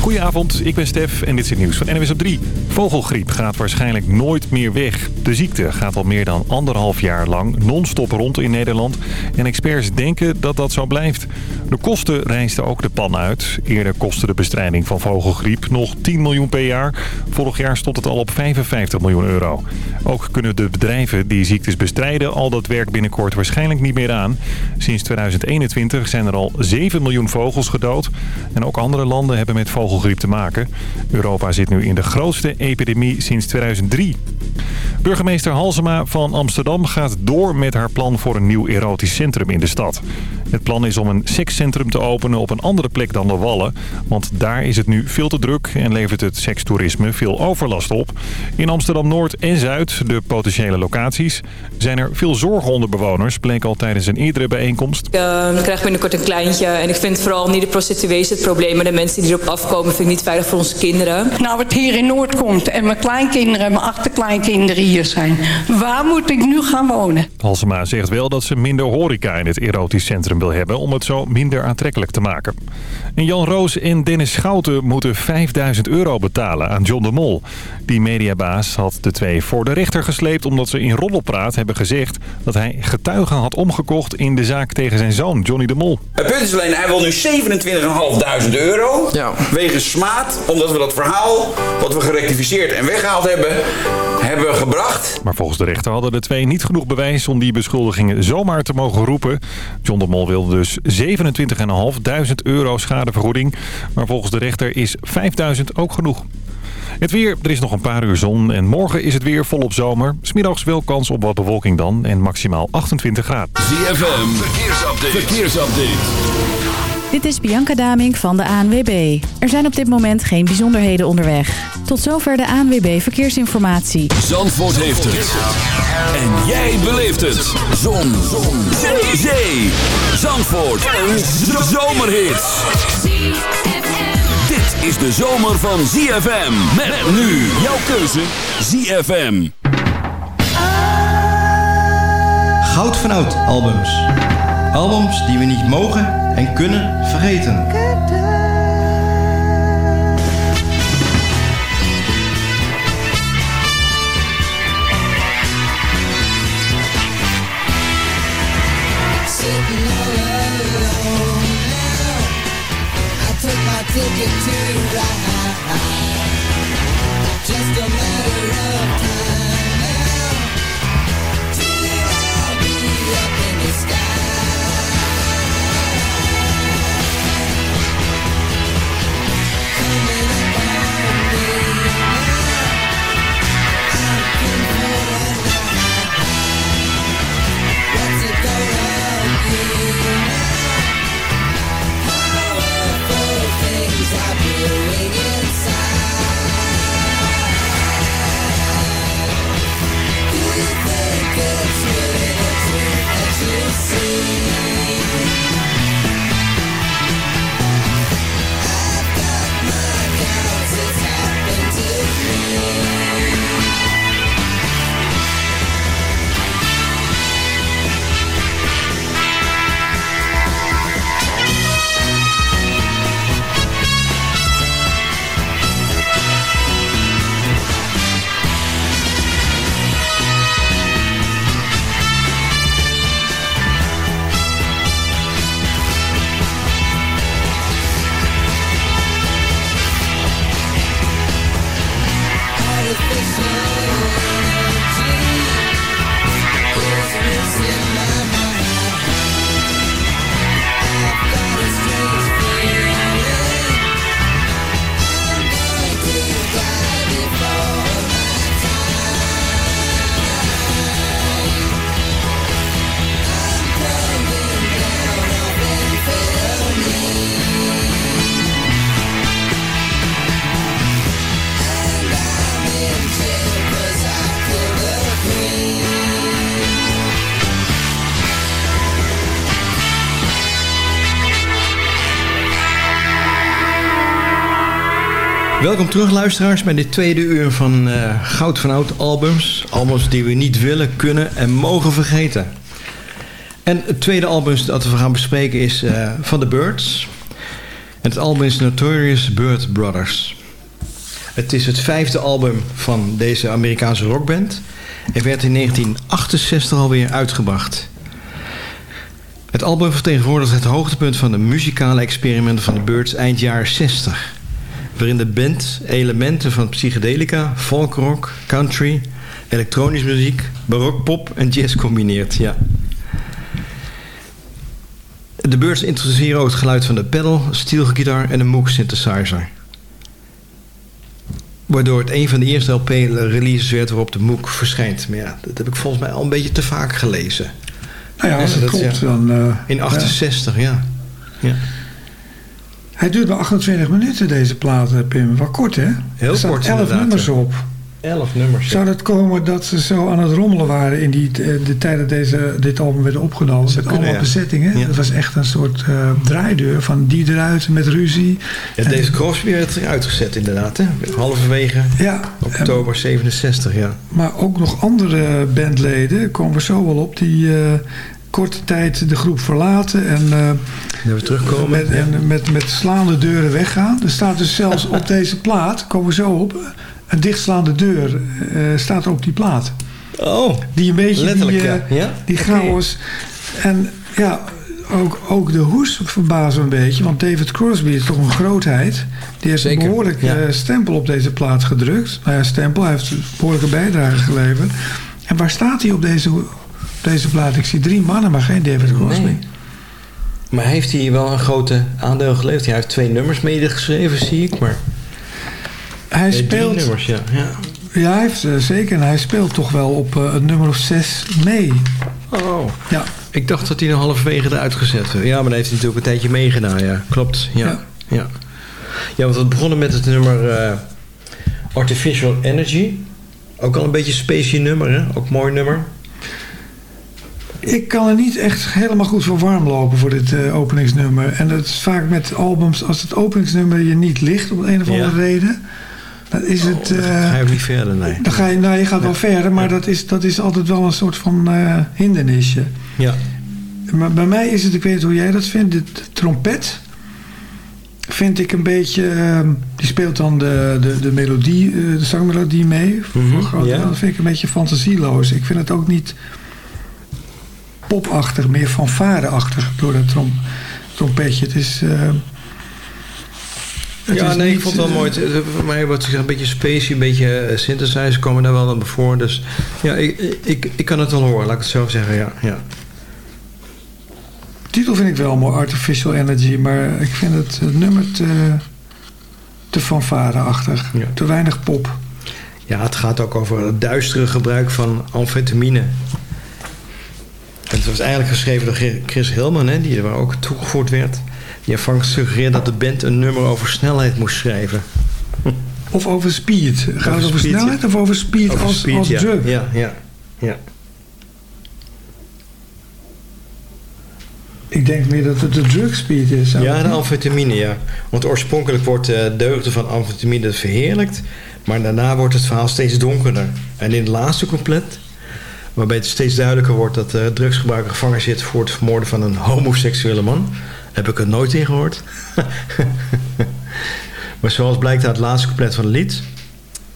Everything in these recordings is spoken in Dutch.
Goedenavond, ik ben Stef en dit is het nieuws van NWS op 3. Vogelgriep gaat waarschijnlijk nooit meer weg. De ziekte gaat al meer dan anderhalf jaar lang non-stop rond in Nederland. En experts denken dat dat zo blijft. De kosten reisden ook de pan uit. Eerder kostte de bestrijding van vogelgriep nog 10 miljoen per jaar. Vorig jaar stond het al op 55 miljoen euro. Ook kunnen de bedrijven die ziektes bestrijden al dat werk binnenkort waarschijnlijk niet meer aan. Sinds 2021 zijn er al 7 miljoen vogels gedood. En ook andere landen hebben met te maken. Europa zit nu in de grootste epidemie sinds 2003. Burgemeester Halsema van Amsterdam gaat door met haar plan voor een nieuw erotisch centrum in de stad. Het plan is om een sekscentrum te openen op een andere plek dan de Wallen. Want daar is het nu veel te druk en levert het sekstoerisme veel overlast op. In Amsterdam-Noord en Zuid, de potentiële locaties, zijn er veel zorgen onder bewoners. Bleek al tijdens een eerdere bijeenkomst. Uh, ik krijg binnenkort een kleintje en ik vind vooral niet de prostituees het probleem. Maar de mensen die erop afkomen vind ik niet veilig voor onze kinderen. Nou, wat hier in Noord komt en mijn kleinkinderen en mijn achterkleinkinderen hier zijn. Waar moet ik nu gaan wonen? Halsema zegt wel dat ze minder horeca in het erotisch centrum wil hebben... om het zo minder aantrekkelijk te maken. En Jan Roos en Dennis Schouten moeten 5000 euro betalen aan John de Mol. Die mediabaas had de twee voor de rechter gesleept... omdat ze in Roddelpraat hebben gezegd dat hij getuigen had omgekocht... in de zaak tegen zijn zoon Johnny de Mol. Het punt is alleen, hij wil nu 27.500 euro... Ja. Wegens smaad, omdat we dat verhaal... wat we gerectificeerd en weggehaald hebben hebben gebracht. Maar volgens de rechter hadden de twee niet genoeg bewijs om die beschuldigingen zomaar te mogen roepen. John de Mol wilde dus 27.500 euro schadevergoeding. Maar volgens de rechter is 5.000 ook genoeg. Het weer, er is nog een paar uur zon en morgen is het weer volop zomer. Smiddags wel kans op wat bewolking dan en maximaal 28 graden. ZFM, verkeersupdate. verkeersupdate. Dit is Bianca Daming van de ANWB. Er zijn op dit moment geen bijzonderheden onderweg. Tot zover de ANWB Verkeersinformatie. Zandvoort heeft het. En jij beleeft het. Zon. Zon. Zee. Zee. Zandvoort. Een zomerhit. Dit is de zomer van ZFM. Met nu jouw keuze ZFM. Goud van oud albums. Albums die we niet mogen en kunnen vergeten. ticket to Welkom terug luisteraars bij dit tweede uur van uh, Goud van Oud albums. Albums die we niet willen, kunnen en mogen vergeten. En het tweede album dat we gaan bespreken is uh, van The Birds. Het album is Notorious Bird Brothers. Het is het vijfde album van deze Amerikaanse rockband. En werd in 1968 alweer uitgebracht. Het album vertegenwoordigt het hoogtepunt van de muzikale experimenten van de Birds eind jaren 60. Waarin de band elementen van psychedelica, folkrock, country, elektronische muziek, barok pop en jazz combineert. Ja. De Birds introduceren ook het geluid van de pedal, steelgitaar en de Moog synthesizer. Waardoor het een van de eerste LP-releases werd waarop de Moog verschijnt. Maar ja, dat heb ik volgens mij al een beetje te vaak gelezen. Nou ja, als het dat, ja. dan... eh, In 68, ja. ja. Hij duurt maar 28 minuten, deze plaat, eh, Pim. Wat kort, hè? Heel er staan kort, 11 inderdaad, nummers op. 11 nummers. ja. Zou dat komen dat ze zo aan het rommelen waren in die, eh, de tijd dat deze, dit album werd opgenomen? Met allemaal ja. bezettingen. Ja. Dat was echt een soort eh, draaideur van die eruit met ruzie. Ja, En- deze Crosby werd er uitgezet inderdaad. Hè? Halverwege Ja, oktober 67, ja. maar ook nog andere bandleden, komen we zo wel op, die korte tijd de groep verlaten en, eh, terugkomen. met, en met, met slaande deuren weggaan. Er staat dus zelfs op deze plaat, komen we zo op, een dichtslaande deur eh, staat er op die plaat. Oh, Die een beetje Letterlijk, die, eh, ja. Ja? die chaos. En ja, ook, ook de hoes verbazen me een beetje. Want David Crosby is toch een grootheid. Die heeft Zeker, een behoorlijk ja. eh, stempel op deze plaat gedrukt. Nou ja, stempel. Hij heeft een behoorlijke bijdrage geleverd. En waar staat hij op deze, deze plaat? Ik zie drie mannen, maar geen David Crosby. Nee. Maar heeft hij wel een grote aandeel geleverd? Hij heeft twee nummers medegeschreven, zie ik. Maar Hij Nee, drie speelt... nummers, ja. ja. Ja, hij heeft, eh, zeker. En hij speelt toch wel op eh, het nummer of zes mee. Oh, Ja, ik dacht dat hij nog halverwege eruit gezet werd. Ja, maar dan heeft hij natuurlijk een tijdje meegedaan, ja. Klopt, ja. Ja. Ja, ja. want we begonnen met het nummer eh, Artificial Energy. Ook al een beetje spacey nummer, hè? Ook mooi nummer. Ik kan er niet echt helemaal goed voor warm lopen voor dit eh, openingsnummer. En dat is vaak met albums, als het openingsnummer je niet ligt om een of andere Ja. reden, dan is het. Dan eh, ga je ook niet verder, nee. dan ga je, nou, je gaat wel verder, maar dat, is, dat is altijd wel een soort van eh, hindernisje. Ja. Maar bij mij is het, ik weet niet hoe jij dat vindt, de, trompet vind ik een beetje, eh, die speelt dan de, de, de melodie, de zangmelodie mee. Voor een groot ja. Dat vind ik een beetje fantasieloos. Ik vind het ook niet popachtig, meer fanfareachtig door dat trom, trompetje. Het is... eh, het ja, is nee, ik vond het wel eh, mooi. Het- Voor mij wordt een beetje spacey, een beetje eh, synthesizer komen daar wel aan voor. Dus ja, ik, ik, ik kan het wel horen, laat ik het zo zeggen, ja. ja. De titel vind ik wel mooi, Artificial Energy, maar ik vind het, het nummer te, te fanfareachtig. Ja. Te weinig pop. Ja, het gaat ook over het duistere gebruik van amfetamine. En het was eigenlijk geschreven door Chris Hillman, hè, die er ook toegevoegd werd. Die aanvankelijk suggereerde dat de band een nummer over snelheid moest schrijven. Of over speed. Gaat het Over speed, snelheid ja. of over speed Over als, speed, als ja. drug? Ja, ja, ja. Ik denk meer dat het de drug speed is. Ja, de amfetamine, ja. Want oorspronkelijk wordt de deugde van amfetamine verheerlijkt. Maar daarna wordt het verhaal steeds donkerder. En in het laatste couplet, waarbij het steeds duidelijker wordt dat de drugsgebruiker gevangen zit voor het vermoorden van een homoseksuele man, heb ik er nooit in gehoord. maar zoals blijkt uit het laatste couplet van het lied.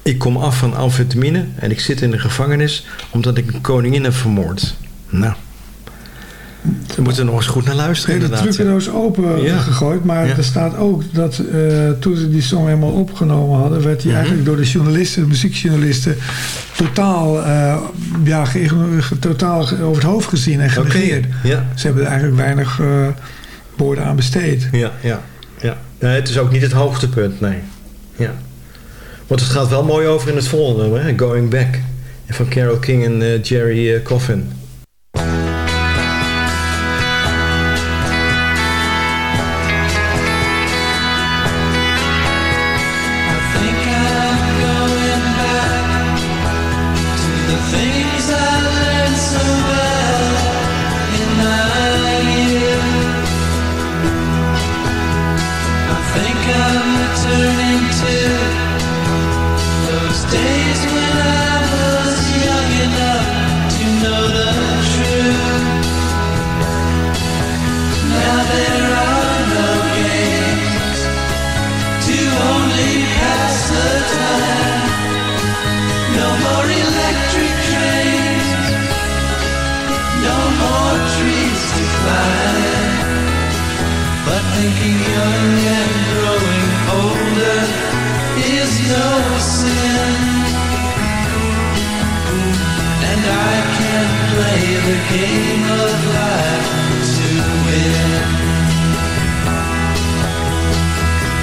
Ik kom af van amfetamine en ik zit in de gevangenis omdat ik een koningin heb vermoord. Nou, we moeten er nog eens goed naar luisteren heb de inderdaad. trucendoos open Ja. gegooid, maar Ja. er staat ook dat eh, toen ze die song helemaal opgenomen hadden, werd die Mhm. eigenlijk door de journalisten, de muziekjournalisten, totaal, eh, ja, totaal over het hoofd gezien en genegeerd. ja. Ze hebben er eigenlijk weinig eh, woorden aan besteed. Ja, ja, ja. Nee, het is ook niet het hoogtepunt, nee. Ja. Want het gaat wel mooi over in het volgende nummer? Going Back. Van Carole King en Jerry Coffin. Game of life to win.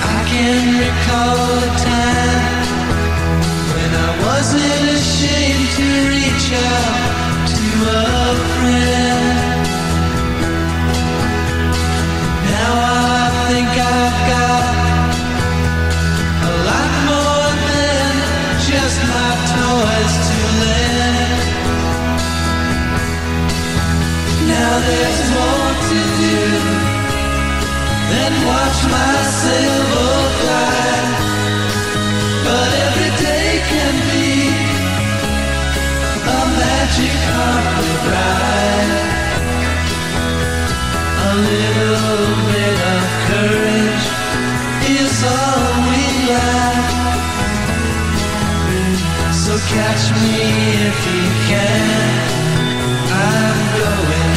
I can recall a time when I wasn't ashamed to reach out to a friend. There's more to do than watch my myself fly. But every day can be a magic carpet ride. A little bit of courage is all we lack. So catch me if you can. I'm going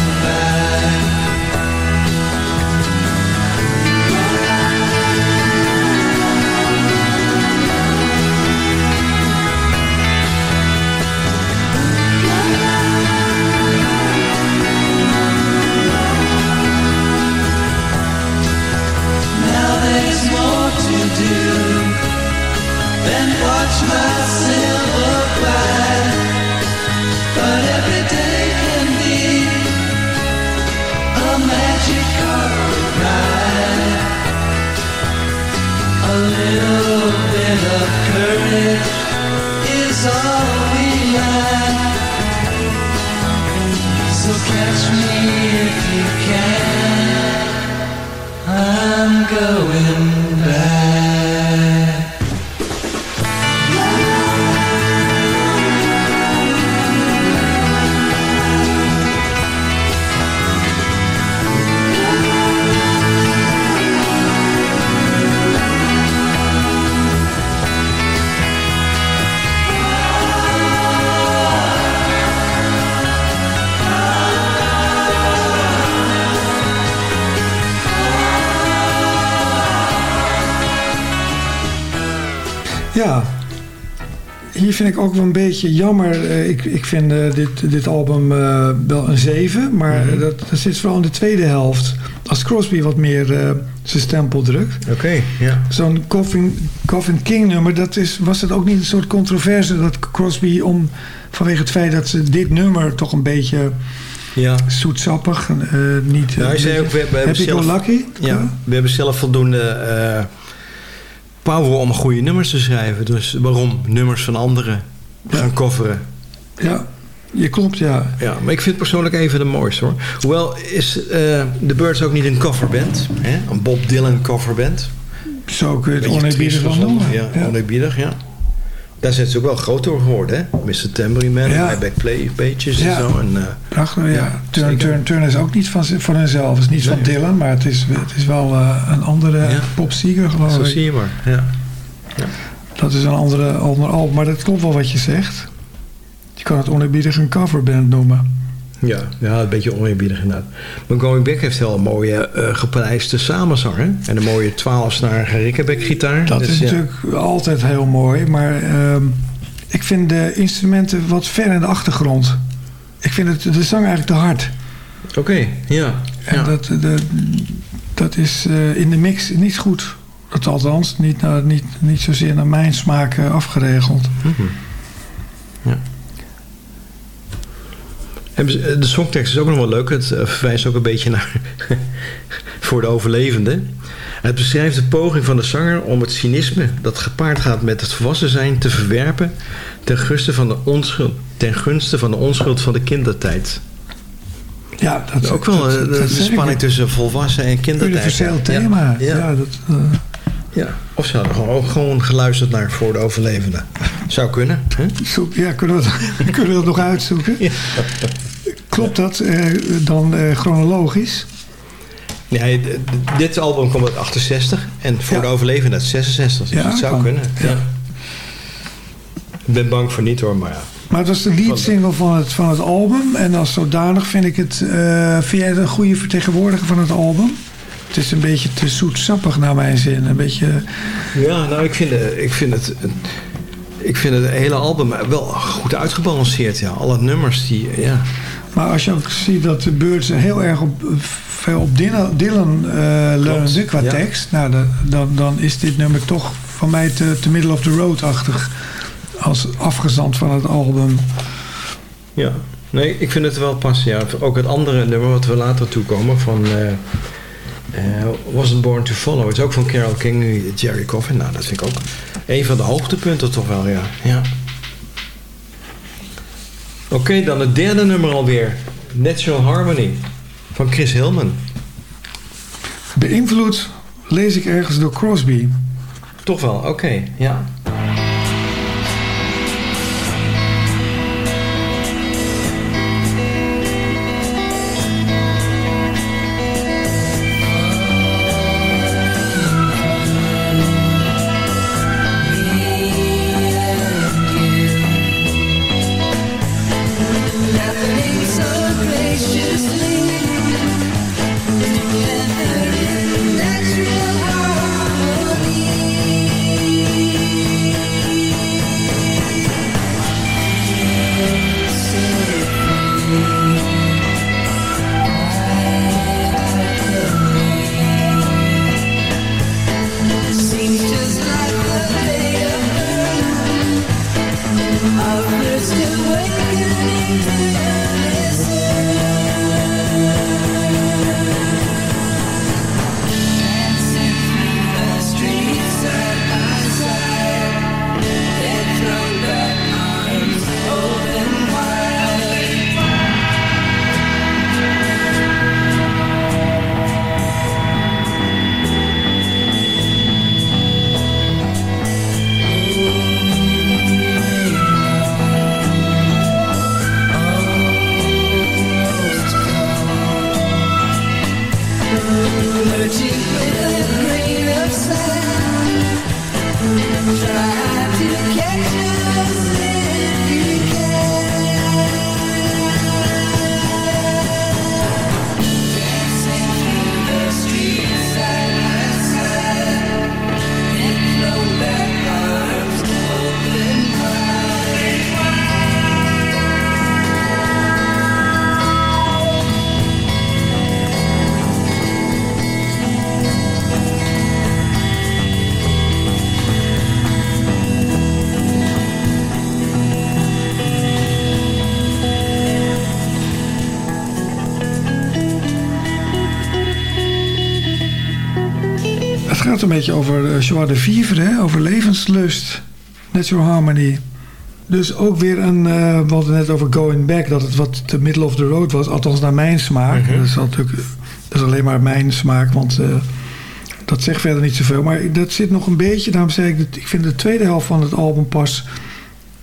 little bit of courage is all we. So catch me if you can. I'm going back. Ja, hier vind ik ook wel een beetje jammer. Eh, Ik, ik vind eh, dit, dit album eh, wel een 7, maar Mhm. dat, dat zit vooral in de tweede helft. Als Crosby wat meer zijn stempel drukt. Oké, ja. Zo'n Coffin, Coffin King nummer, dat is, was het ook niet een soort controverse dat Crosby om, vanwege het feit dat ze dit nummer toch een beetje Ja. zoetsappig, niet... Nou, hij zei ook, we, we hebben zelf, lucky. Ja, we hebben zelf voldoende power om goede nummers te schrijven. Dus waarom nummers van anderen gaan coveren? Ja, je klopt, ja. Ja, maar ik vind het persoonlijk even de mooiste hoor. Hoewel is eh The Birds ook niet een coverband. Hè? Een Bob Dylan coverband. Zo kun je het oneerbiedig wel noemen. Ja, Ja. oneerbiedig, ja. Daar zijn ze ook wel groot door geworden, hè? Mr. Tambourine Man, Ja. Back Play Pages en zo. En, eh, Prachtig, ja. Ja, Turn. Turn, Turn is ook niet van, van henzelf. Het is niet van. Dylan, maar het is, het is wel eh, een andere Ja. popzieger, geloof zo ik. zie je maar. Ja. Dat is een andere, ander album. Maar dat klopt wel wat je zegt. Je kan het oneerbiedig een coverband noemen. Ja, ja, een beetje oneerbiedig inderdaad. Maar Going Back heeft wel een mooie eh, geprijsde samenzang, hè? En een mooie 12-snarige Rickenback-gitaar. Dat Dus is ja. natuurlijk altijd heel mooi. Maar ehm, ik vind de instrumenten wat ver in de achtergrond. Ik vind het, de zang eigenlijk te hard. Oké, ja. En ja. dat, dat is eh, in de mix niet goed. Dat althans, niet, naar, niet, niet zozeer naar mijn smaak eh, afgeregeld. Mhm. Ja. Eh, De songtekst is ook nog wel leuk. Het eh, verwijst ook een beetje naar voor de overlevende. Het beschrijft de poging van de zanger om het cynisme dat gepaard gaat met het volwassen zijn te verwerpen ten gunste van de onschuld, ten gunste van de onschuld van de kindertijd. Ja, dat ook wel dat- eh, de, spanning tussen volwassen en kindertijd. Universeel thema. Ja, Ja, ja. dat, ja. Of ze hadden gewoon, gewoon geluisterd naar voor de overlevende. Zou kunnen. Hè? ja, kunnen, we dat, kunnen we dat nog uitzoeken? Klopt dat eh, dan eh, chronologisch? Nee, dit album komt uit 68 en voor Ja. de overlevenden uit 66. Dus Ja, het zou kan. kunnen. Ja. Ja. Ik ben bang voor niet hoor, maar ja. Maar het was de lead single van het, van het album. En als zodanig vind ik het... eh, vind jij het een goede vertegenwoordiger van het album? Het is een beetje te zoetsappig naar mijn zin. Een beetje... Ja, nou, ik vind, eh, ik vind het... eh, Ik vind het hele album wel goed uitgebalanceerd. Ja. Alle nummers die... Ja. Maar als je ook ziet dat de Birds heel erg op, veel op Dylan, Dylan eh leunde qua ja. tekst. Nou, dan, dan, dan is dit nummer toch van mij te, te middle of the road-achtig. Als afgezand van het album. Ja, nee, ik vind het wel passen. Ja. Ook het andere nummer wat we later toekomen van eh, eh, Wasn't Born to Follow. Het is ook van Carole King, nu Jerry Coffin. Nou, dat vind ik ook een van de hoogtepunten toch wel, ja. ja. Oké, dan het derde nummer alweer. Natural Harmony van Chris Hillman. Beïnvloed lees ik ergens door Crosby. Toch wel, oké, ja. Beetje over uh, joie de vivre, hè? over levenslust. Natural harmony. Dus ook weer een, eh we hadden net over going back, dat het wat te middle of the road was. Althans naar mijn smaak. dat, is natuurlijk, dat is alleen maar mijn smaak, want eh, dat zegt verder niet zoveel. Maar dat zit nog een beetje, daarom zei ik, dat ik vind de tweede helft van het album pas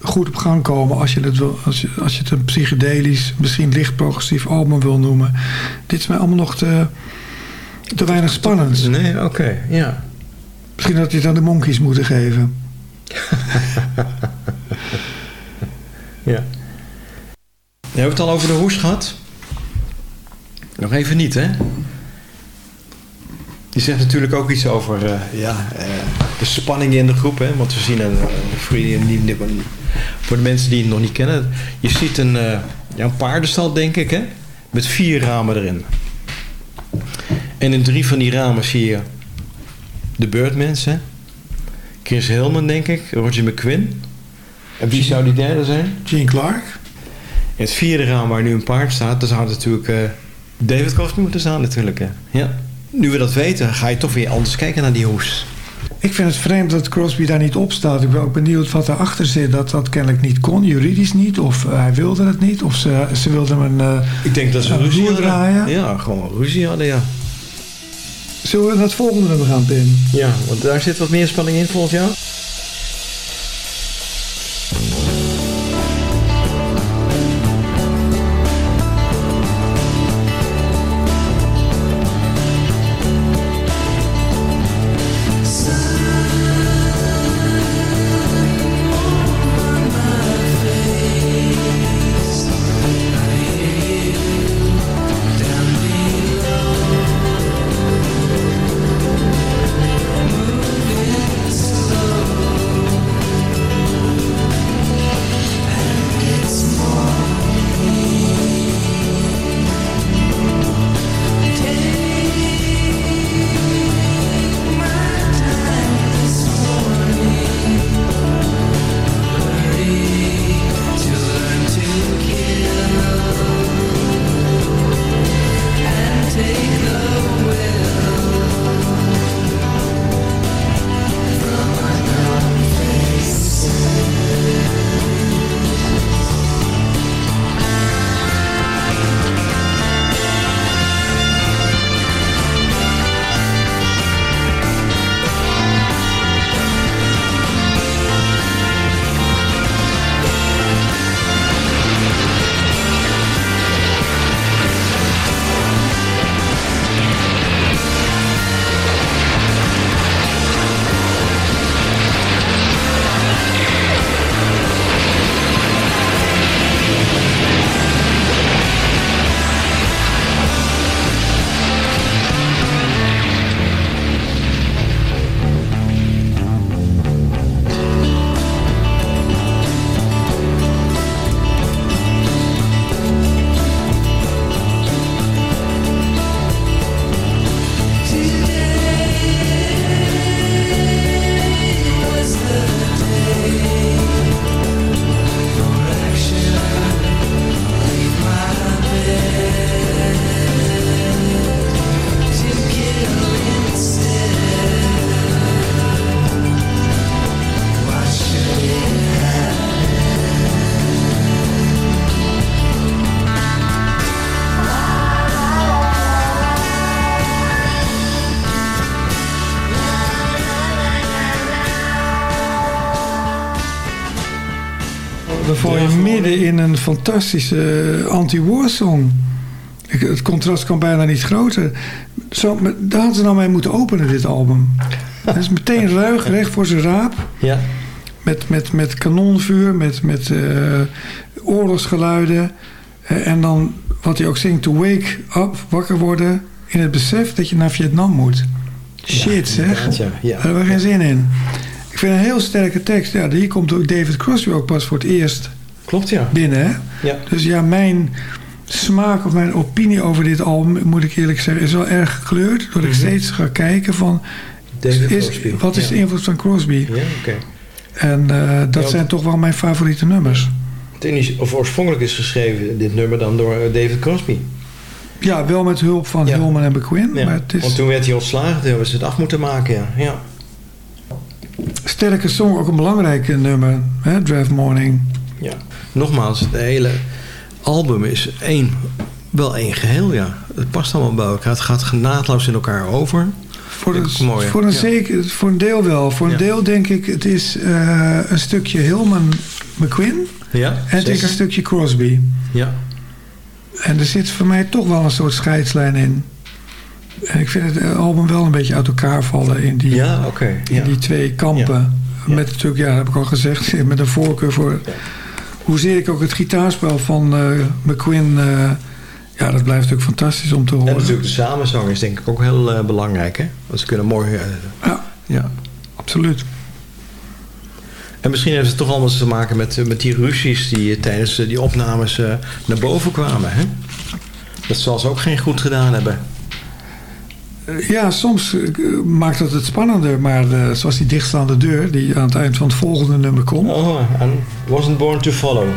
goed op gang komen. Als je het, wil, als je, als je het een psychedelisch, misschien licht progressief album wil noemen. Dit is mij allemaal nog te, te weinig spannend. Nee, oké, ja. Misschien had je het aan de monkeys moeten geven. Ja. We hebben het al over de hoes gehad. Nog even niet, hè? Die zegt natuurlijk ook iets over eh, ja, eh, de spanning in de groep. Hè? Want we zien een, voor, die- voor de mensen die het nog niet kennen. Je ziet een, eh, ja, een paardenstal, denk ik, hè? met vier ramen erin. En in drie van die ramen zie je de Birdmans. Hè? Chris Hillman, denk ik. Roger McQuinn. En wie zou die derde zijn? Gene Clark. In het vierde raam waar nu een paard staat, daar zou natuurlijk eh, David Crosby moeten staan natuurlijk. Hè. Ja. Nu we dat weten, ga je toch weer anders kijken naar die hoes. Ik vind het vreemd dat Crosby daar niet op staat. Ik ben ook benieuwd wat erachter zit. Dat dat kennelijk niet kon, juridisch niet. Of eh, hij wilde het niet. Of ze, ze wilden hem een, eh, Ik denk dat ze ruzie hadden. Ja, gewoon ruzie hadden, ja. Zullen we naar het volgende nummer gaan, Pim? Ja, want daar zit wat meer spanning in volgens jou. Midden in een fantastische eh, anti-war song. Ik- Het contrast kan bijna niet groter. Zo, daar hadden ze nou mee moeten openen, dit album. Het is meteen ruig, recht voor zijn raap. Ja. Met, met, met kanonvuur, met, met eh, oorlogsgeluiden. Eh, en dan wat hij ook zingt, to wake up, wakker worden... in het besef dat je naar Vietnam moet. Shit zeg, ja. Ja. daar hebben we geen zin in. Ik vind een heel sterke tekst. Ja, hier komt ook David Crosby ook pas voor het eerst Klopt, ja. binnen. Hè? Ja. Dus ja, mijn smaak of mijn opinie over dit album, moet ik eerlijk zeggen, is wel erg gekleurd. Doordat ik steeds ga kijken van, Mhm. David is, Crosby. wat is Ja. de invloed van Crosby? Ja, oké. En eh, dat Ja. zijn toch wel mijn favoriete nummers. Het of oorspronkelijk is geschreven, dit nummer, dan door eh, David Crosby. Ja, wel met hulp van Ja. Hillman en McQueen. Ja. Maar het is Want toen werd hij ontslagen, toen hebben ze het af moeten maken, ja. ja. sterke song, ook een belangrijk nummer. Hè? Draft Morning. Ja. Nogmaals, het hele album is één, wel één geheel, ja. Het past allemaal bij elkaar. Het gaat naadloos in elkaar over. Voor, een, mooi, voor, een Ja. zeker, voor een deel wel. Voor een Ja. deel denk ik, het is eh, een stukje Hillman McQueen. Ja, En het is zeker. een stukje Crosby. Ja. En er zit voor mij toch wel een soort scheidslijn in. En ik vind het album wel een beetje uit elkaar vallen in die, Ja, oké. in die twee kampen. Met natuurlijk, ja, dat heb ik al gezegd, met een voorkeur voor... Hoezeer ik ook het gitaarspel van eh, McQueen... eh, ja, dat blijft natuurlijk fantastisch om te En horen. natuurlijk de samenzang is denk ik ook heel eh, belangrijk, hè? Want ze kunnen mooi... Ja, ja, absoluut. En misschien heeft het toch allemaal te maken met, met die ruzies die tijdens die opnames naar boven kwamen. Hè? Dat zal ze ook geen goed gedaan hebben. Ja, soms eh, maakt dat het spannender. Maar eh, zoals die dichtstaande deur... die aan het eind van het volgende nummer komt... Oh, and wasn't born to follow.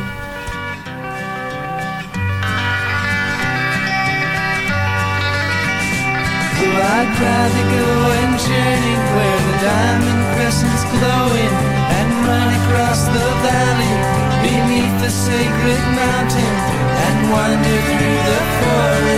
I'd rather go and journey where the diamond crescent's glowing and run across the valley beneath the sacred mountain and wander through the forest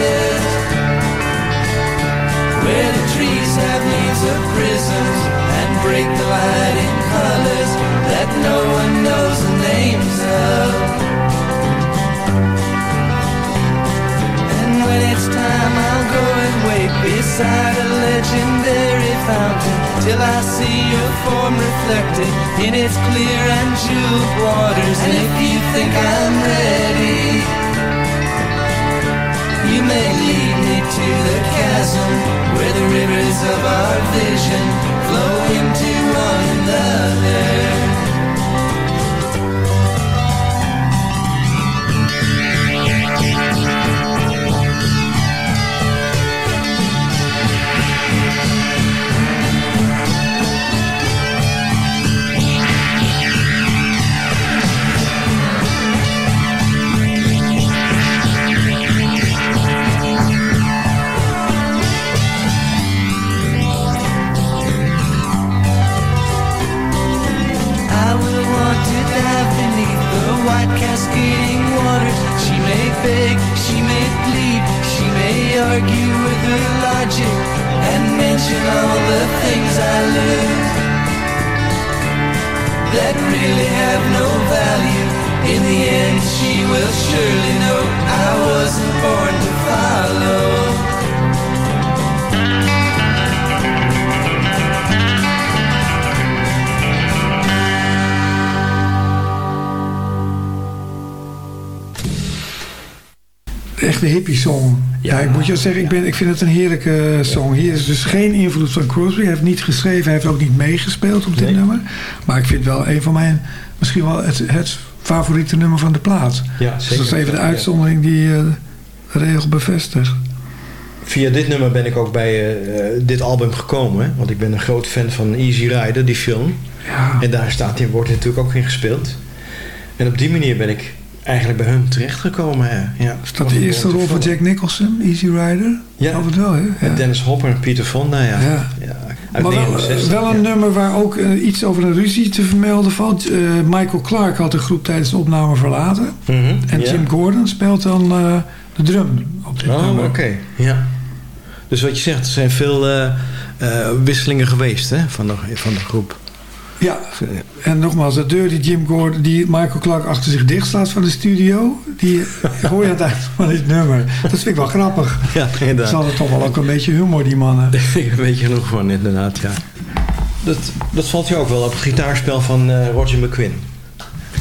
beside a legendary fountain till I see your form reflected in its clear and jeweled waters. And if you think I'm ready, you may lead me to the chasm where the rivers of our vision flow into one another. Cascading waters. She may beg, she may plead, she may argue with her logic and mention all the things I lose that really have no value. In the end, she will surely know I wasn't born to follow. Echte hippie song. Ja, ik moet je zeggen, ik, ben, ik vind het een heerlijke song. Hier is dus geen invloed van Crosby. Hij heeft niet geschreven, hij heeft ook niet meegespeeld op dit Nee. nummer. Maar ik vind wel een van mijn, misschien wel het, het favoriete nummer van de plaat. Ja, Dus dat is even de uitzondering die eh, de regel bevestigt. Via dit nummer ben ik ook bij eh, eh, dit album gekomen. Want ik ben een groot fan van Easy Rider, die film. Ja, En daar staat, die wordt natuurlijk ook in gespeeld. En op die manier ben ik eigenlijk bij hun terechtgekomen. hè. Ja, is dat de eerste rol van Jack Nicholson, Easy Rider? Ja. Het wel, hè? Ja. Dennis Hopper en Peter Fonda, ja. Ja. ja. Uit Maar wel, 69. wel een nummer waar ook eh, iets over een ruzie te vermelden valt. Eh, Michael Clark had de groep tijdens de opname verlaten. Mhm, En. Jim Gordon speelt dan eh, de drum op dit Oh, nummer. oké. Ja. Dus wat je zegt, er zijn veel eh, eh, wisselingen geweest hè, van, de, van de groep. Ja, en nogmaals, de deur die Jim Gordon, die Michael Clark achter zich dicht slaat van de studio, die hoor je aan het eind van dit nummer. Dat vind ik wel grappig. Ja, Ze inderdaad. hadden toch wel ook een beetje humor, die mannen. Daar weet je genoeg van, inderdaad, ja. Dat, dat valt je ook wel op het gitaarspel van eh, Roger McQuinn.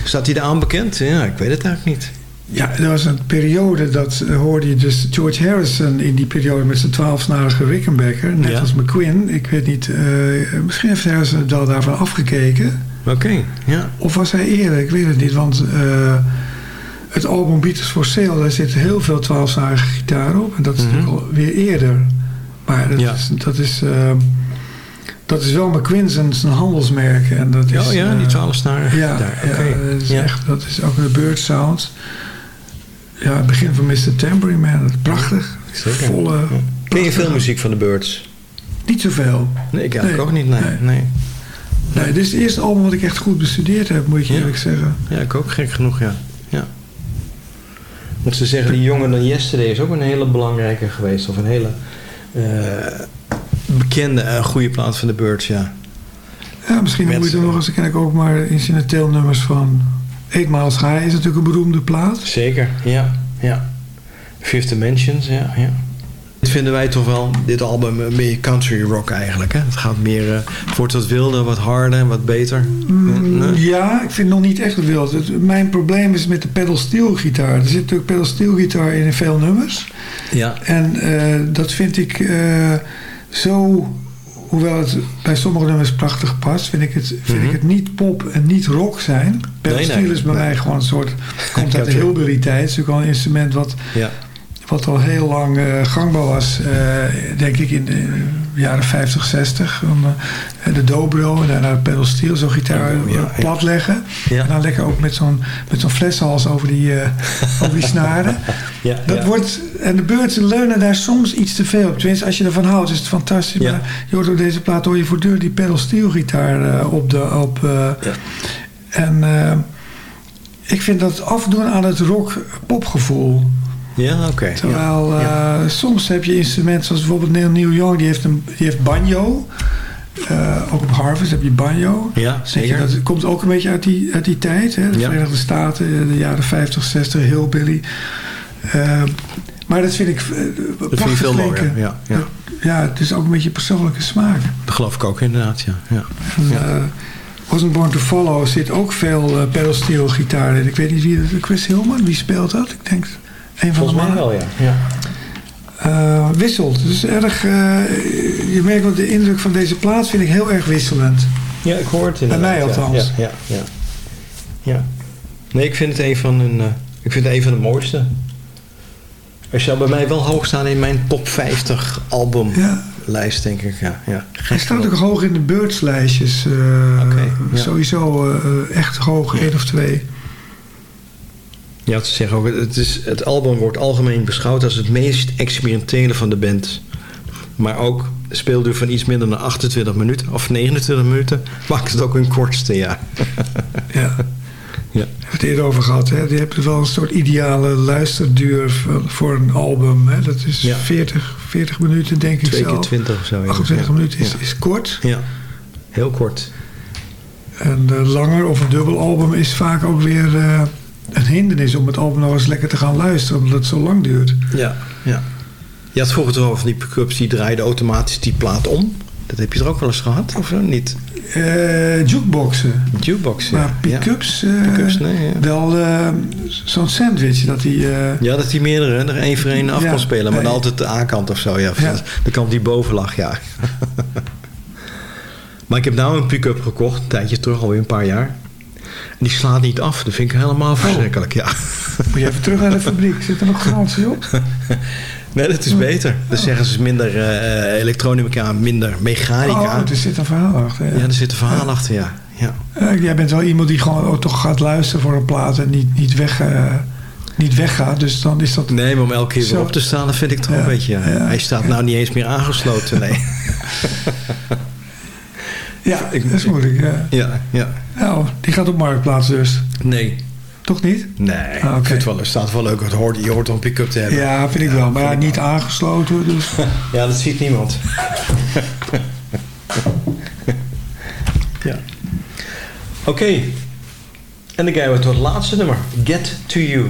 Staat hij daar aan bekend? Ja, ik weet het eigenlijk niet. Ja, er was een periode dat eh, hoorde je dus George Harrison in die periode met zijn twaalfsnarige Rickenbacker, net Ja. als McQueen. Ik weet niet, eh, misschien heeft Harrison het wel daarvan afgekeken. Oké, ja. Of was hij eerder? Ik weet het niet, want eh, het album Beatles for Sale, daar zit heel veel twaalfsnarige gitaar op. En dat is Mhm. natuurlijk al weer eerder. Maar dat Ja. is, dat is, eh, dat is wel McQueen zijn, zijn handelsmerk. En dat is, Oh ja, die twaalfsnaren. Ja, Daar, ja, oké. dat, is Ja. echt, dat is ook een Bird Sound. Ja, het begin van Mr. Tambourine Man, dat is prachtig. Zeker. Volle, Ken je veel muziek van de Birds? Niet zoveel. Nee, ik eigenlijk Nee. ook niet. Nee. Nee. nee. Nee, dit is het eerste album wat ik echt goed bestudeerd heb, moet ik je Ja. eerlijk zeggen. Ja, ik ook gek genoeg, ja. ja. Want ze zeggen, die jongen dan Yesterday is ook een hele belangrijke geweest. Of een hele eh, bekende, eh, goede plaat van de Birds, ja. Ja, misschien moet je er nog eens, ken ik ook maar incidenteel nummers van. Eight Miles High is natuurlijk een beroemde plaat. Zeker, ja. ja. Fifth Dimensions, ja, ja. Dit vinden wij toch wel, dit album, meer country rock eigenlijk. Hè? Het gaat meer, eh, het wordt wat wilder, wat harder, wat beter. Mm, Nee? Ja, ik vind het nog niet echt wild. Het, mijn probleem is met de pedal steel gitaar. Er zit natuurlijk pedal steel gitaar in veel nummers. Ja, En eh, dat vind ik eh, zo, hoewel het bij sommige nummers prachtig past, vind ik het, vind Mhm. ik het niet pop en niet rock zijn. Pedal Nee, is bij nee. mij gewoon een soort, komt uit de Hilbury tijd. Het is natuurlijk al een instrument wat ja. Wat al heel lang eh, gangbaar was, eh, denk ik in de jaren 50, 60. Om, eh, de dobro en daarna de pedal steel, zo'n gitaar Ja, ja. plat leggen. Ja. En dan lekker ook met zo'n, met zo'n fleshals over die, over die snaren. Ja, Dat wordt, en de Birds leunen daar soms iets te veel op. Tenminste, als je ervan houdt, is het fantastisch. Maar je hoort op deze plaat hoor je voortdurend die pedal steel gitaar op de... Op, Ja. En ik vind dat afdoen aan het rock-popgevoel. Ja, oké. Terwijl ja. Ja. eh, soms heb je instrumenten zoals bijvoorbeeld Neil Neil Young, die heeft, een, die heeft banjo. Eh, ook op Harvest heb je banjo. Ja, zeker. dat komt ook een beetje uit die, uit die tijd. Hè? De Ja. Verenigde Staten, eh, de jaren 50, 60, Hillbilly. Eh maar dat vind ik Dat prachtig vind veel mooier. Ja, ja. Ja, het is ook een beetje persoonlijke smaak. Dat geloof ik ook inderdaad, ja. ja. En, Wasn't Born to Follow zit ook veel uh, pedal steel gitaar in. Ik weet niet wie dat is. Chris Hillman, wie speelt dat? Ik denk een van Volgens de mij wel, ja. ja. Eh, wisselt. Dus erg, eh, je merkt wel de indruk van deze plaats vind ik heel erg wisselend. Ja, ik hoor het Bij inderdaad. mij ja. althans. Ja, ja, ja. ja. Nee, ik vind het een van, een, eh, ik vind het een van de mooiste. Hij zou bij mij wel hoog staan in mijn top 50 albumlijst, Ja. denk ik. Ja, ja. Hij staat ook hoog in de Birds-lijstjes. Oké, ja. Sowieso echt hoog, één of twee. Ja, te zeggen ook, het, is, het album wordt algemeen beschouwd als het meest experimentele van de band. Maar ook speelduur van iets minder dan 28 minuten of 29 minuten maakt het ook hun kortste, ja. Ja. Ja. We hebben het eerder over gehad. Hè? Je hebt wel een soort ideale luisterduur voor, een album. Hè? Dat is Ja. 40, 40 minuten, denk ik Twee keer zelf. 20 of zo. ja. 28 Ja. minuten is, Ja. is kort. Ja, heel kort. En eh, langer of een dubbel album is vaak ook weer eh, een hindernis om het album nog eens lekker te gaan luisteren, omdat het zo lang duurt. Ja, ja. Je had vroeger toch van die pick-ups die draaiden automatisch die plaat om. Dat heb je er ook wel eens gehad, of zo? Niet? Eh, jukeboxen. Jukebox, ja. Maar pick-ups, eh, Pick-ups, nee, ja. wel eh, zo'n sandwich dat die... Ja, dat die meerdere er één voor één af Ja, kon spelen. Maar dan altijd de A-kant of zo. Ja. De kant die boven lag, ja. maar ik heb nou een pick-up gekocht. Een tijdje terug, alweer een paar jaar. Die slaat niet af. Dat vind ik helemaal verschrikkelijk, ja. moet je even terug naar de fabriek. Zit er nog garantie op? Nee, dat is beter. Dan zeggen ze minder eh, elektronica, minder mechanica. Oh, er zit een verhaal achter. Ja. Ja, er zit een verhaal achter, ja. ja. Eh, jij bent wel iemand die gewoon ook toch gaat luisteren voor een plaat en niet, niet, weg, eh, niet weggaat. Dus dan is dat... Nee, maar om elke keer weer op te staan, dat vind ik toch Ja, een beetje... Ja. ja. Hij staat nou niet eens meer aangesloten, nee. Ja, Ik- dat is moeilijk. Ja. ja, ja. Nou, die gaat op Marktplaats dus. Nee. Toch niet? Nee, Ah, het wel, het staat wel leuk. Het hoort, je hoort om pick-up te hebben. Ja, vind ik wel. Maar ja, niet aangesloten. Dus. Ja, dat ziet niemand. ja. Oké. En dan gaan we tot het laatste nummer. Get to You.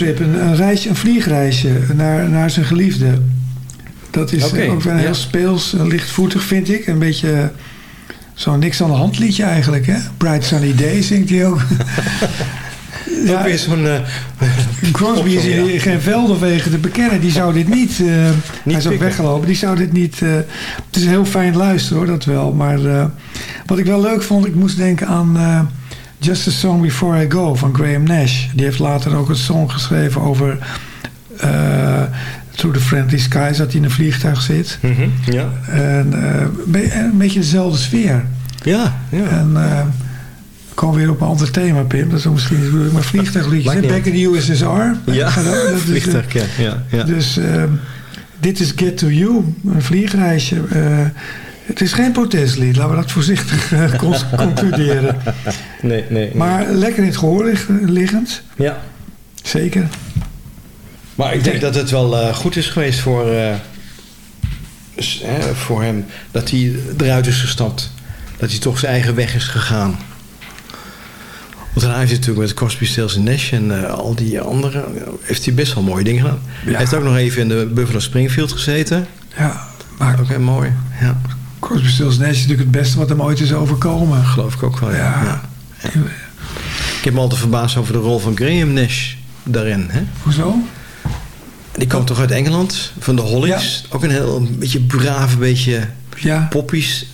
Een een, een, reisje, een vliegreisje naar, naar zijn geliefde. Dat is ook wel ja. heel speels, en lichtvoetig vind ik. Een beetje zo'n niks aan de hand liedje eigenlijk. Hè? Bright Sunny Day zingt hij ook. Ook weer zo'n... eh, Crosby is Ja. geen veld of wegen te bekennen. Die zou dit niet... eh, hij is ook pikken. weggelopen. Die zou dit niet... eh, het is heel fijn luisteren hoor, dat wel. Maar eh, wat ik wel leuk vond, ik moest denken aan... eh, Just a Song Before I Go van Graham Nash. Die heeft later ook een song geschreven over... eh, Through the Friendly Skies, dat hij in een vliegtuig zit. mhm, ja. En eh, een beetje dezelfde sfeer. Ja, ja. En eh komen we weer op een ander thema, Pim. Dat is misschien niet bedoeling, maar vliegtuigliedjes. Back in the USSR. Ja, dat is, eh, vliegtuig, ja, ja, ja. Dus eh, dit is Get to You, een vliegreisje. Het is geen protestlied, laten we dat voorzichtig eh, concluderen. Nee, nee, nee. Maar lekker in het gehoor lig- liggend, ja. zeker. Maar ik denk dat het wel eh, goed is geweest voor, eh, voor hem. Dat hij eruit is gestapt. Dat hij toch zijn eigen weg is gegaan. Want daarna heeft hij natuurlijk met Crosby, Stills en Nash en eh, al die anderen... heeft hij best wel mooie dingen gedaan. Hij heeft ook nog even in de Buffalo Springfield gezeten. Ja, maar Ook heel mooi. Ja, Crosby, Stills Nash is natuurlijk het beste wat hem ooit is overkomen. geloof ik ook wel. Ja. Ja. Ja. Ik heb me altijd verbaasd over de rol van Graham Nash daarin. Hè? Hoezo? Die kwam toch uit Engeland, van de Hollies. Ook een heel een beetje braaf, een beetje Ja, poppies.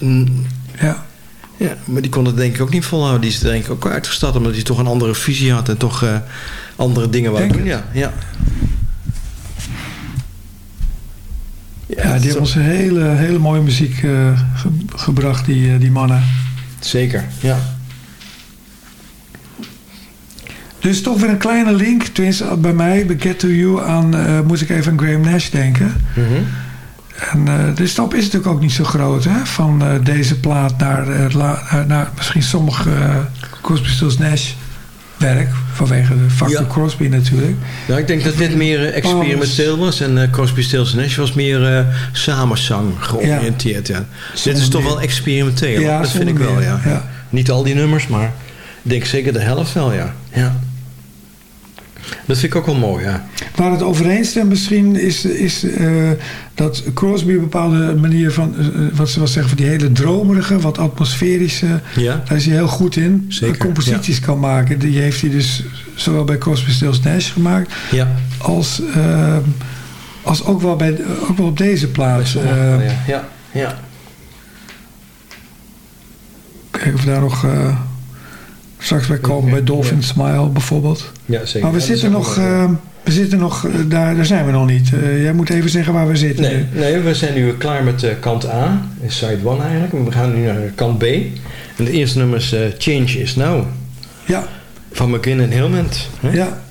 Ja. Ja, maar die kon het denk ik ook niet volhouden. Die is er denk ik ook uitgestapt omdat hij toch een andere visie had en toch eh, andere dingen wou doen. Ja, ja. Ja, die hebben ons hele, hele mooie muziek eh, ge- gebracht, die, eh, die mannen. Zeker, ja. Dus toch weer een kleine link, tenminste bij mij, bij Get To You, aan, eh, moest ik even aan Graham Nash denken. Mhm. En de stap is natuurlijk ook niet zo groot, hè? Van deze plaat naar, naar, misschien sommige Crosby, Stills, Nash werk. Vanwege de factor Crosby natuurlijk. Nou, ik denk dat dit meer eh, experimenteel was. En eh, Crosby, Stills Nash was meer eh, samenzang georiënteerd. Ja. Dit is toch wel experimenteel. Ja, dat vind ik wel, ja. ja. Niet al die nummers, maar ik denk zeker de helft wel, ja. ja. Dat vind ik ook wel mooi, ja. Waar het overeenstemt misschien is, is eh, dat Crosby een bepaalde manier van, eh, wat ze wel zeggen, van die hele dromerige, wat atmosferische, Ja. daar is hij heel goed in. Zeker, composities kan maken. Die heeft hij dus zowel bij Crosby, Stills, Nash gemaakt, Ja. als, eh, als ook, wel bij, ook wel op deze plaats. Eh, ja. ja. ja. Kijken of we daar nog eh, straks bij komen, bij Dolphin Smile bijvoorbeeld. Ja, zeker. Maar we zitten nog, eh, we zitten nog eh, daar, daar zijn we nog niet. Eh, jij moet even zeggen waar we zitten Nee, nee, we zijn nu klaar met kant A, side 1 eigenlijk. We gaan nu naar kant B. En het eerste nummer is Change Is Now. Ja. Van McGinn en Hillment. hè? Ja.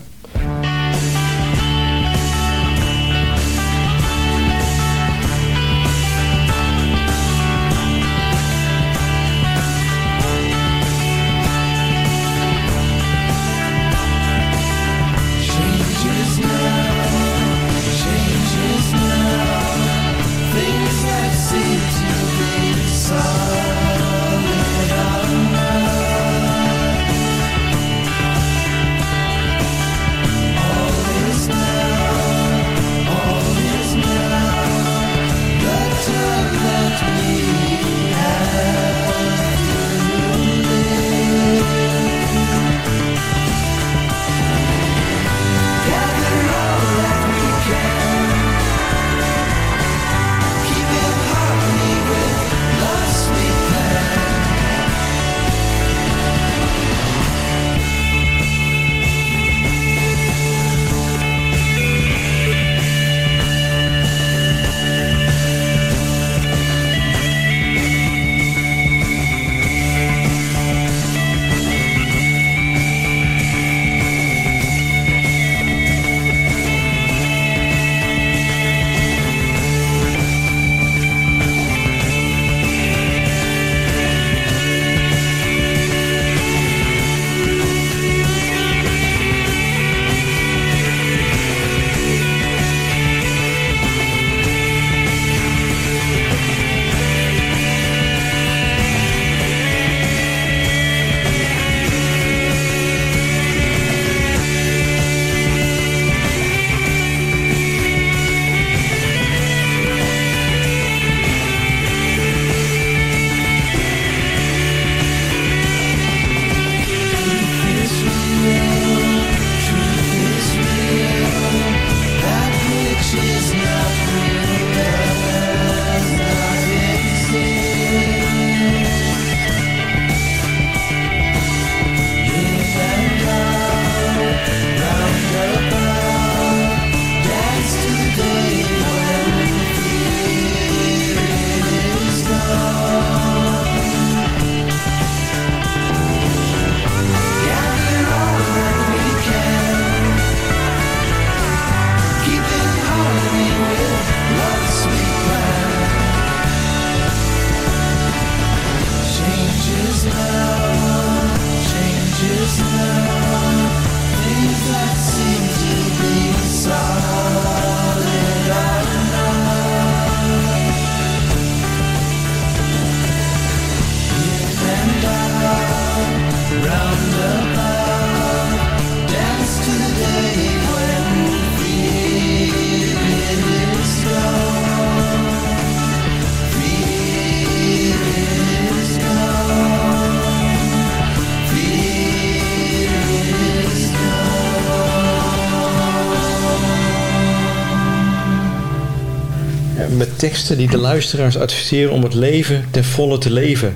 Teksten die de luisteraars adviseren om het leven ten volle te leven.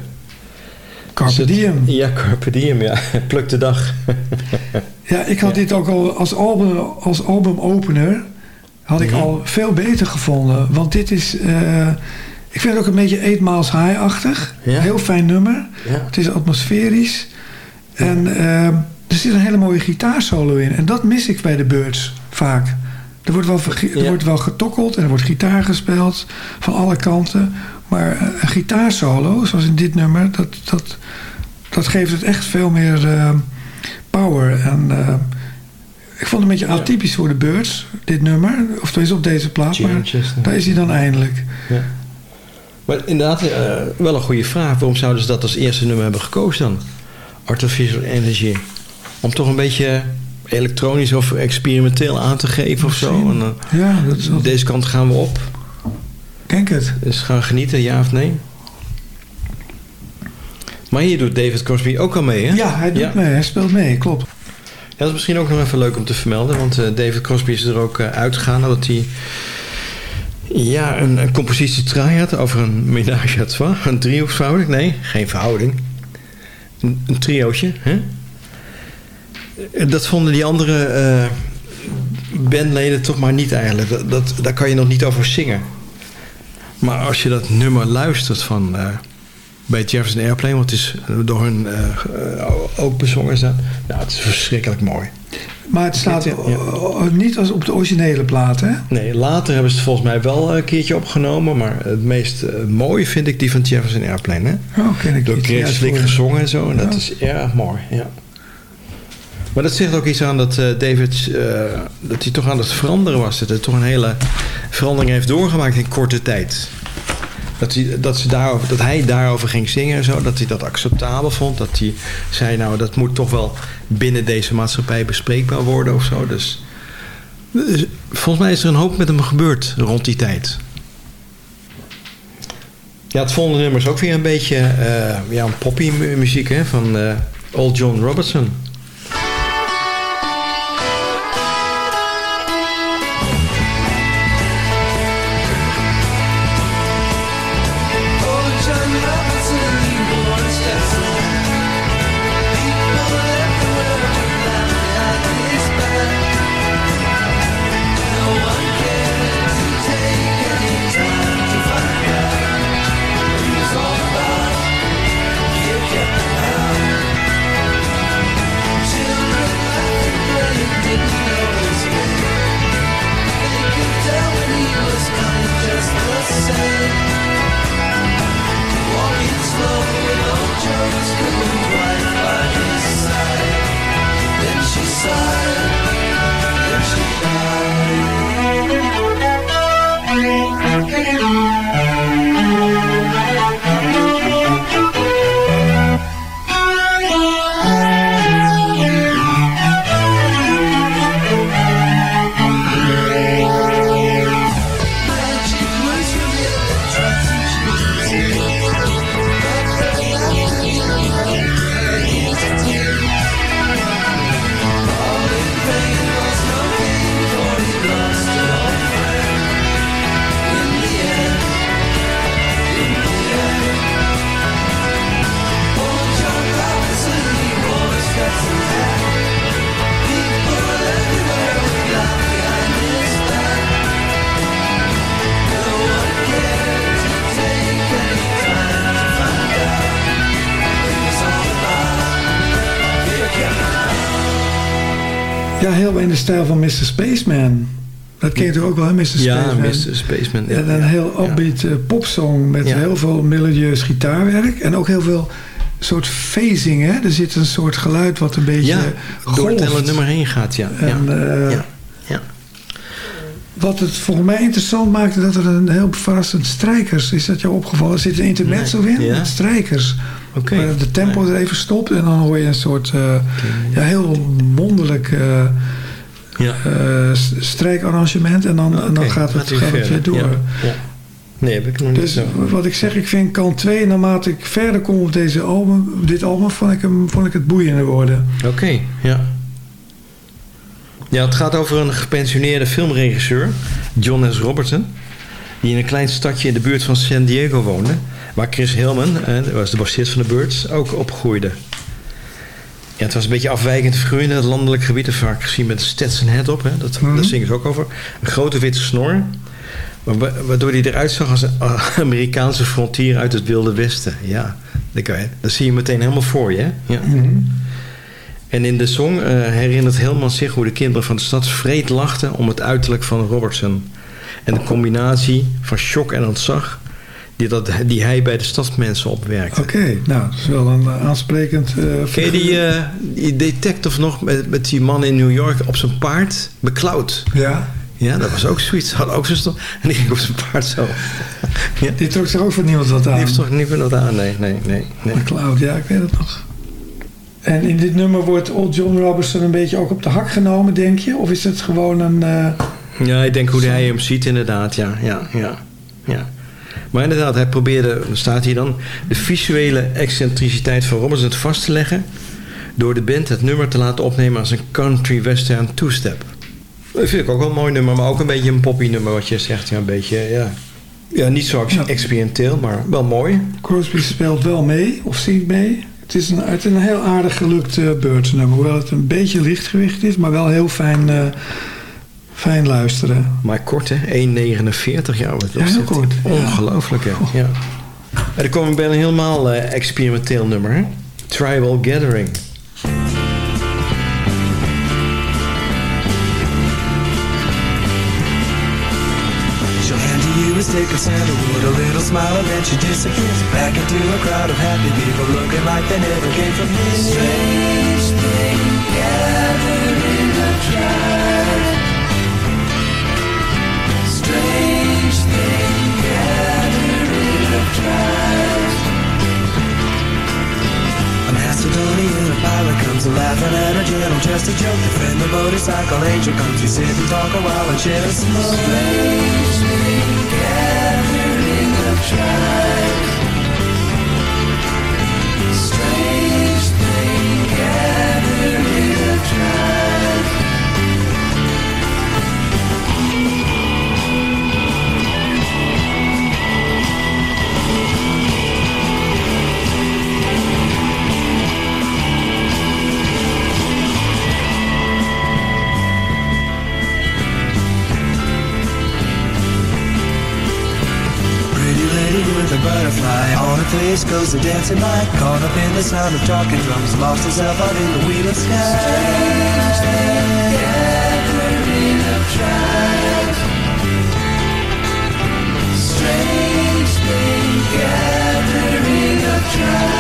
Carpe diem. Ja, carpe diem, ja. Pluk de dag. Ja, ik had dit ook al als album, als albumopener had ik Mhm. al veel beter gevonden. Want dit is, eh, ik vind het ook een beetje Eight Miles High-achtig. Ja. Heel fijn nummer. Ja. Het is atmosferisch. En eh, er zit een hele mooie gitaarsolo in. En dat mis ik bij de Birds vaak. Er wordt wel, er Ja. wordt wel getokkeld en er wordt gitaar gespeeld van alle kanten. Maar eh, een gitaarsolo, zoals in dit nummer, dat, dat, dat geeft het echt veel meer eh, power. En eh, ik vond het een beetje atypisch voor de Birds, dit nummer. Of tenminste op deze plaats. Maar daar is hij dan eindelijk. Ja. Maar inderdaad, wel een goede vraag. Waarom zouden ze dat als eerste nummer hebben gekozen dan? Artificial Energy. Om toch een beetje elektronisch of experimenteel aan te geven of zo. En, eh, Ja, dat is wel... deze kant gaan we op. Denk het. Dus gaan genieten, ja of nee? Maar hier doet David Crosby ook al mee, hè? Ja, hij doet Ja. mee. Hij speelt mee, klopt. Ja, dat is misschien ook nog even leuk om te vermelden. Want eh, David Crosby is er ook eh, uitgegaan dat hij ja, een, een compositie traai had over een ménage à trois. Een driehoeksverhouding. Nee, geen verhouding. Een, een triootje. Hè? Eh, Dat vonden die andere eh, bandleden toch maar niet eigenlijk. Dat, dat, daar kan je nog niet over zingen. Maar als je dat nummer luistert van... eh, bij Jefferson Airplane, want het is door hun eh, eh, ook bezongen. is dat. Nou, het is verschrikkelijk mooi. Maar het staat Ja. eh, niet als op de originele plaat, hè? Nee, later hebben ze het volgens mij wel een keertje opgenomen. Maar het meest eh, mooie vind ik die van Jefferson Airplane. Hè? Oh, ken ik Door. Chris Slick gezongen en zo. En dat is erg mooi, ja. Maar dat zegt ook iets aan dat eh, David... eh, dat hij toch aan het veranderen was. Dat hij toch een hele verandering heeft doorgemaakt in korte tijd. Dat hij, dat, ze daarover, dat hij daarover ging zingen en zo. Dat hij dat acceptabel vond. Dat hij zei, nou, dat moet toch wel binnen deze maatschappij bespreekbaar worden of zo. Dus, dus volgens mij is er een hoop met hem gebeurd rond die tijd. Ja, het volgende nummer is ook weer een beetje eh, ja, een poppy mu- muziek hè, van Old John Robertson. Ja, heel in de stijl van Mr. Spaceman. Dat ken je toch ook wel, hè, Mr. Ja, Spaceman? Mr. Spaceman. Ja, En een ja. heel upbeat eh, popsong met Ja. heel veel melodieus gitaarwerk. En ook heel veel soort phasing, hè? Er zit een soort geluid wat een beetje Ja, door het hele nummer heen gaat, ja. ja. En, eh, ja. ja. Wat het volgens mij interessant maakte, dat er een heel verrassend strijkers, is dat jou opgevallen? Er zit een intermezzo Nee. in Ja. met strijkers. Waar de tempo er even stopt en dan hoor je een soort eh, ja, heel wonderlijk eh, Ja. eh, strijkarrangement en dan, en dan gaat het, weer gaat het weer door. Ja, ja. Nee, heb ik nog niet Dus zo. wat ik zeg, ik vind kant 2, naarmate ik verder kom op deze album, dit album, vond ik, hem, vond ik het boeiender worden. Oké, ja. Ja, het gaat over een gepensioneerde filmregisseur, John S. Robertson, die in een klein stadje in de buurt van San Diego woonde, waar Chris Hillman, dat was de bassist van de Birds, ook opgroeide. Ja, het was een beetje afwijkend groeien in het landelijk gebied, vaak gezien met Stetson hat op, hè. Dat, Mhm. daar zingen ze ook over. Een grote witte snor, wa- wa- waardoor hij eruit zag als een Amerikaanse frontier uit het Wilde Westen. Ja, dat, kan je, dat zie je meteen helemaal voor je, hè? Ja. En in de song eh, herinnert Helman zich hoe de kinderen van de stad vreed lachten om het uiterlijk van Robertson. En de combinatie van shock en ontzag Die, dat, die hij bij de stadsmensen opwerkte. Oké, nou, dat is wel een eh, aansprekend... Uh, Ken je die, uh, die detective nog met, met die man in New York op zijn paard? McCloud. Ja. Ja, dat was ook zoiets. Had ook zo'n En die ging op zijn paard zo. ja. Die trok zich ook voor niemand wat aan. Die heeft toch niemand wat aan, nee, nee, nee. nee. McCloud, ja, ik weet het nog. En in dit nummer wordt Old John Robertson een beetje ook op de hak genomen, denk je? Of is het gewoon een... Uh... Ja, ik denk hoe hij hem ziet inderdaad, ja, ja, ja. ja. Maar inderdaad, hij probeerde, staat hier dan, de visuele excentriciteit van Robertson vast te leggen door de band het nummer te laten opnemen als een country western two-step. Dat vind ik ook wel een mooi nummer, maar ook een beetje een poppy nummer wat je zegt. Ja, een beetje, ja. Ja, niet zo experimenteel, maar wel mooi. Crosby speelt wel mee, of zingt mee. Het is een, het is een heel aardig gelukt uh, nummer. Hoewel het een beetje lichtgewicht is, maar wel heel fijn, uh, fijn luisteren. Maar kort hè, 1,49 jaar. Wat ja, heel kort. Ongelooflijk hè. Ja. En dan komen we bij een helemaal uh, experimenteel nummer. Hè? Tribal Gathering. was taking sandalwood, a little smile and then she disappears Back into a crowd of happy people looking like they never came from here Strange thing gathering a tribe laughing at a gentle just a joke. The motorcycle angel comes, you sit and talk a while and share a smoke goes a dancing light Caught up in the sound of talking drums Lost herself out in the wheel of sky. Strange gathering of tribes Strange gathering of tribes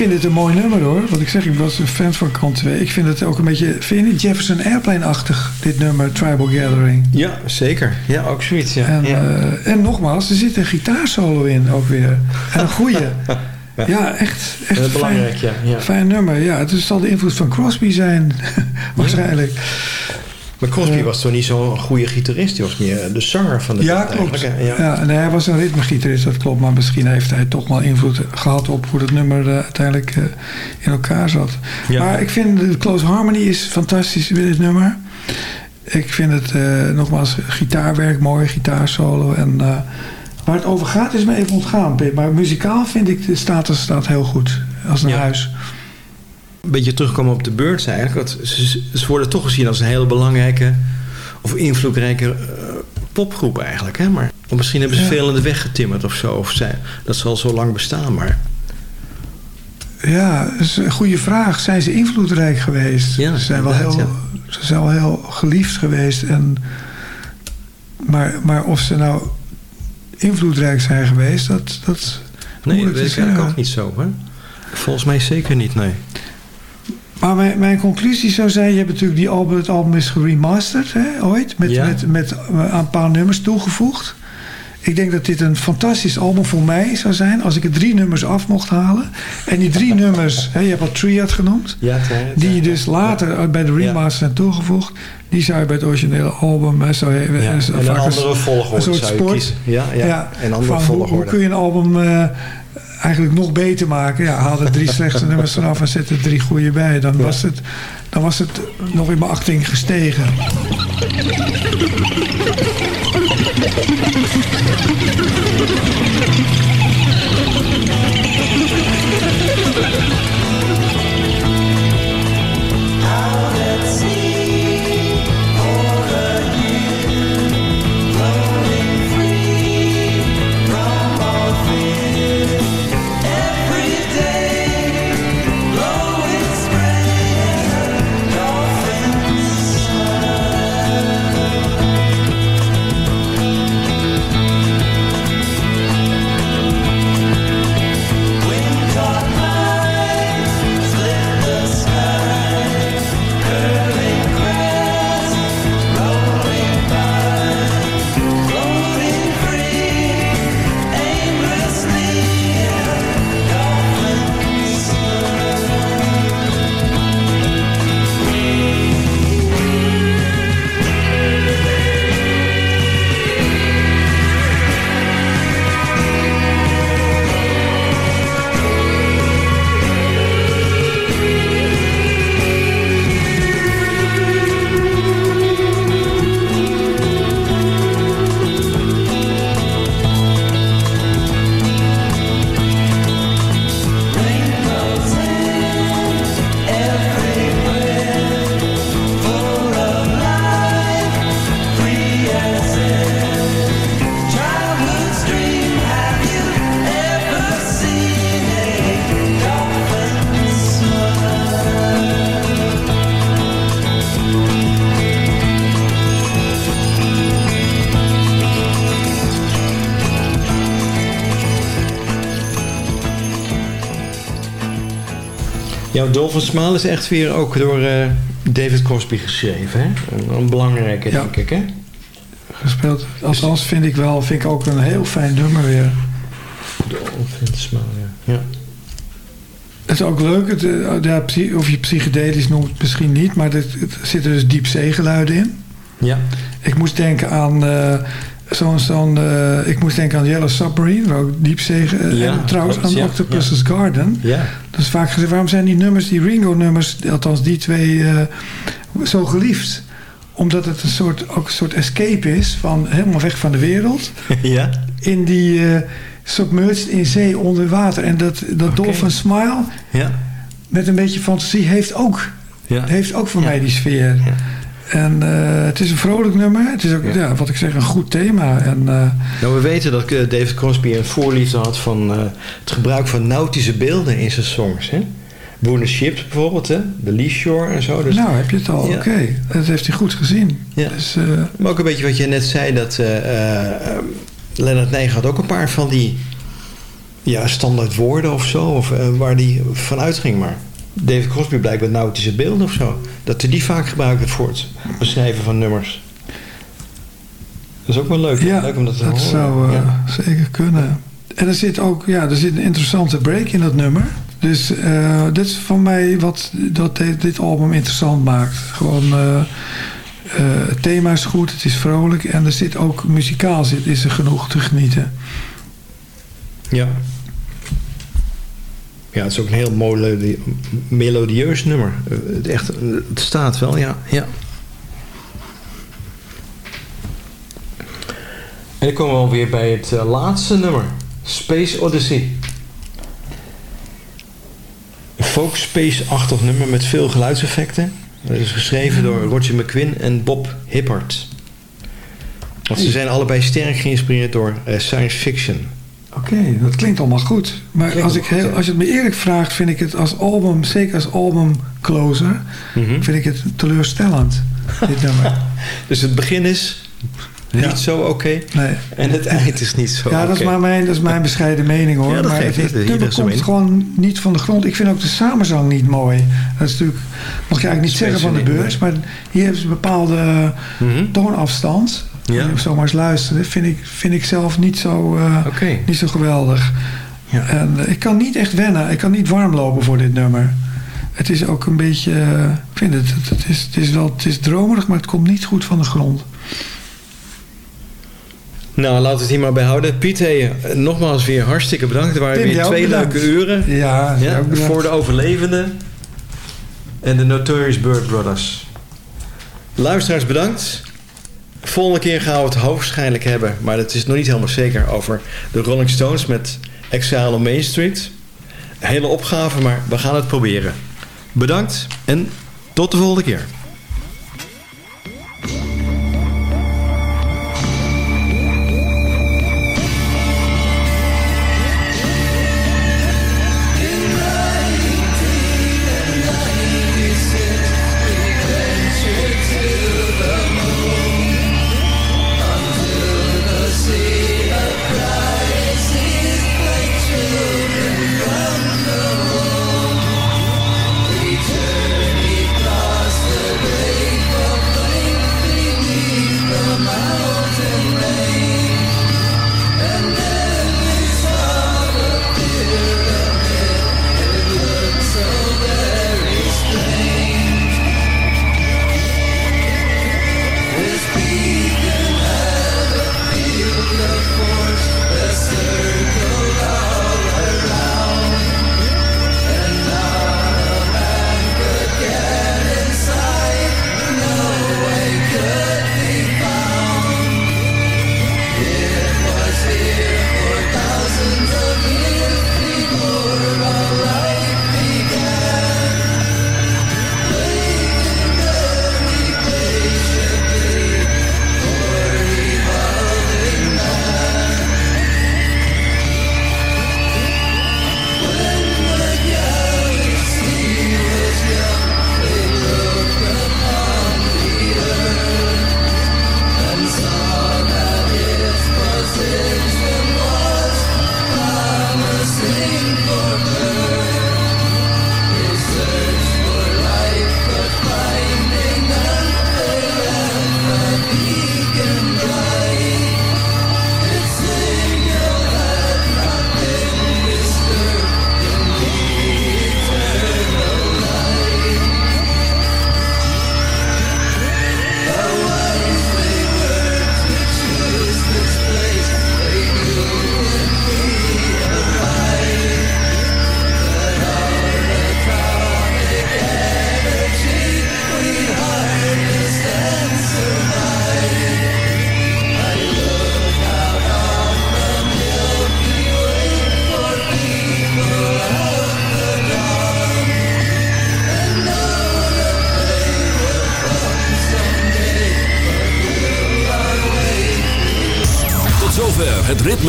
vind het een mooi nummer hoor. Wat ik zeg, ik was een fan van kant 2. Ik vind het ook een beetje, vind je Jefferson Airplane-achtig, dit nummer Tribal Gathering? Ja, zeker. Ja, ook zoiets. Ja. En, ja. uh, en nogmaals, er zit een gitaarsolo in ook weer. En een goeie. ja, echt, echt belangrijk, fijn, ja, ja. fijn nummer. Ja, het zal de invloed van Crosby zijn, waarschijnlijk. Maar Crosby was toch niet zo'n goede gitarist? Hij was meer de zanger van de ja, band klopt. Ja, ja nee, hij was een ritmegitarist, dat klopt. Maar misschien heeft hij toch wel invloed gehad op hoe het nummer uh, uiteindelijk uh, in elkaar zat. Ja. Maar ik vind de Close Harmony is fantastisch bij dit nummer. Ik vind het nogmaals gitaarwerk mooi, gitaarsolo. En waar het over gaat is me even ontgaan, Pip. Maar muzikaal vind ik de status staat heel goed. Als een huis. Een beetje terugkomen op de Birds eigenlijk. Ze, ze worden toch gezien als een hele belangrijke of invloedrijke uh, popgroep eigenlijk. Hè? Maar misschien hebben ze Ja. veel in de weg getimmerd of zo. Of zij, dat zal zo lang bestaan, maar... Ja, dat is een goede vraag. Zijn ze invloedrijk geweest? Ja, ze, zijn wel heel, ze zijn wel heel geliefd geweest. En, maar, maar of ze nou invloedrijk zijn geweest, dat, dat Nee, dat weet ik eigenlijk ook niet zo. Hè? Volgens mij zeker niet, nee. Maar mijn, mijn conclusie zou zijn... je hebt natuurlijk die album, het album is geremasterd hè, ooit... met, Ja. met, met eh, een paar nummers toegevoegd. Ik denk dat dit een fantastisch album voor mij zou zijn... als ik er drie nummers af mocht halen. En die drie nummers, hè, je hebt al Triad genoemd... Ja, die je dus later bij de remaster zijn toegevoegd... die zou je bij het originele album... Hè, zou je, Ja, en een andere volgorde een soort zou je sport. kiezen. Ja, ja, een andere van volgorde. Hoe, kun je een album eh, eigenlijk nog beter maken. Ja, haal er drie slechte nummers vanaf en zet drie goede bij. Dan, was het, dan was het nog in mijn achting gestegen. Ja, Dolphin Smile is echt weer ook door eh, David Crosby geschreven. Hè? Een, een belangrijke, Ja. denk ik. Hè? Gespeeld. Althans vind ik wel, vind ik ook een heel fijn nummer weer. Dolphin Smile, ja. ja. Het is ook leuk, het, eh, ja, of je psychedelisch noemt het misschien niet, maar er er zitten dus diepzeegeluiden in. Ja. Ik moest denken aan eh, zo'n, eh, ik moest denken aan Yellow Submarine, waar ook diepzee, Ja, en trouwens aan Octopus's Garden. Ja. Is vaak gezegd, waarom zijn die nummers, die Ringo-nummers, althans die twee, eh, zo geliefd? Omdat het een soort, ook een soort escape is van helemaal weg van de wereld. ja. In die eh, submerged in zee onder water. En dat, dat Dolphin Smile Ja. met een beetje fantasie heeft ook, Ja. heeft ook voor mij die sfeer. En eh, het is een vrolijk nummer. Het is ook, ja. wat ik zeg, een goed thema. En, eh, Nou, we weten dat eh, David Crosby een voorliefde had van het gebruik van nautische beelden in zijn songs. Hè? Boone Ships bijvoorbeeld, hè? de Lee Shore en zo. Dus, nou, heb je het al. Ja. Oké, dat heeft hij goed gezien. Ja. Dus, Maar ook een beetje wat je net zei, dat Leonard Nijg had ook een paar van die ja, standaard woorden of zo, of, waar die vanuit ging. Maar David Crosby blijkbaar nautische beelden of zo. Dat hij die vaak gebruikte voor het beschrijven van nummers. Dat is ook wel leuk. ja, leuk om dat te dat horen. zou eh, Ja. zeker kunnen. En er zit ook ja, er zit een interessante break in dat nummer. Dus eh, dit is van mij wat dat dit, dit album interessant maakt. Gewoon, eh, het thema is goed, het is vrolijk. En er zit ook muzikaal zit, is er genoeg te genieten. Ja. Ja, het is ook een heel melodie- melodieus nummer. Het, echt, het staat wel, ja. ja. En dan komen we alweer bij het eh, laatste nummer. Space Odyssey. Een folk space-achtig nummer met veel geluidseffecten. Dat is geschreven door Roger McQuinn en Bob Hibbert. Want ze zijn allebei sterk geïnspireerd door eh, science fiction. Oké, dat klinkt allemaal goed. Maar Klinkt als, ik heel, goed, als je het me eerlijk vraagt, vind ik het als album, zeker als album closer, Mhm. vind ik het teleurstellend, dit nummer. Dus het begin is niet Ja. zo oké. Nee. En het eind is niet zo Ja, dat is, oké. maar mijn, dat is mijn bescheiden mening hoor. Ja, dat maar geeft het, niet. het nummer komt mening. gewoon niet van de grond. Ik vind ook de samenzang niet mooi. Dat is natuurlijk, mag je eigenlijk niet zeggen van de beurs, maar hier hebben ze een bepaalde Mhm. toonafstand. Ja. Moet zomaar eens luisteren. Vind ik, vind ik zelf niet zo, eh, niet zo geweldig. Ja. En eh, ik kan niet echt wennen. Ik kan niet warm lopen voor dit nummer. Het is ook een beetje... eh, ik vind het, het, het is, het is wel het is dromerig, maar het komt niet goed van de grond. Nou, laten we het hier maar bij houden. Piet, hey, nogmaals weer hartstikke bedankt. Er waren Tim, weer twee bedankt. leuke uren. Ja, voor de overlevenden. En de Notorious Bird Brothers. Luisteraars, bedankt. Volgende keer gaan we het hoogstwaarschijnlijk hebben, maar dat is nog niet helemaal zeker, over de Rolling Stones met Exile on Main Street. Hele opgave, maar we gaan het proberen. Bedankt en tot de volgende keer.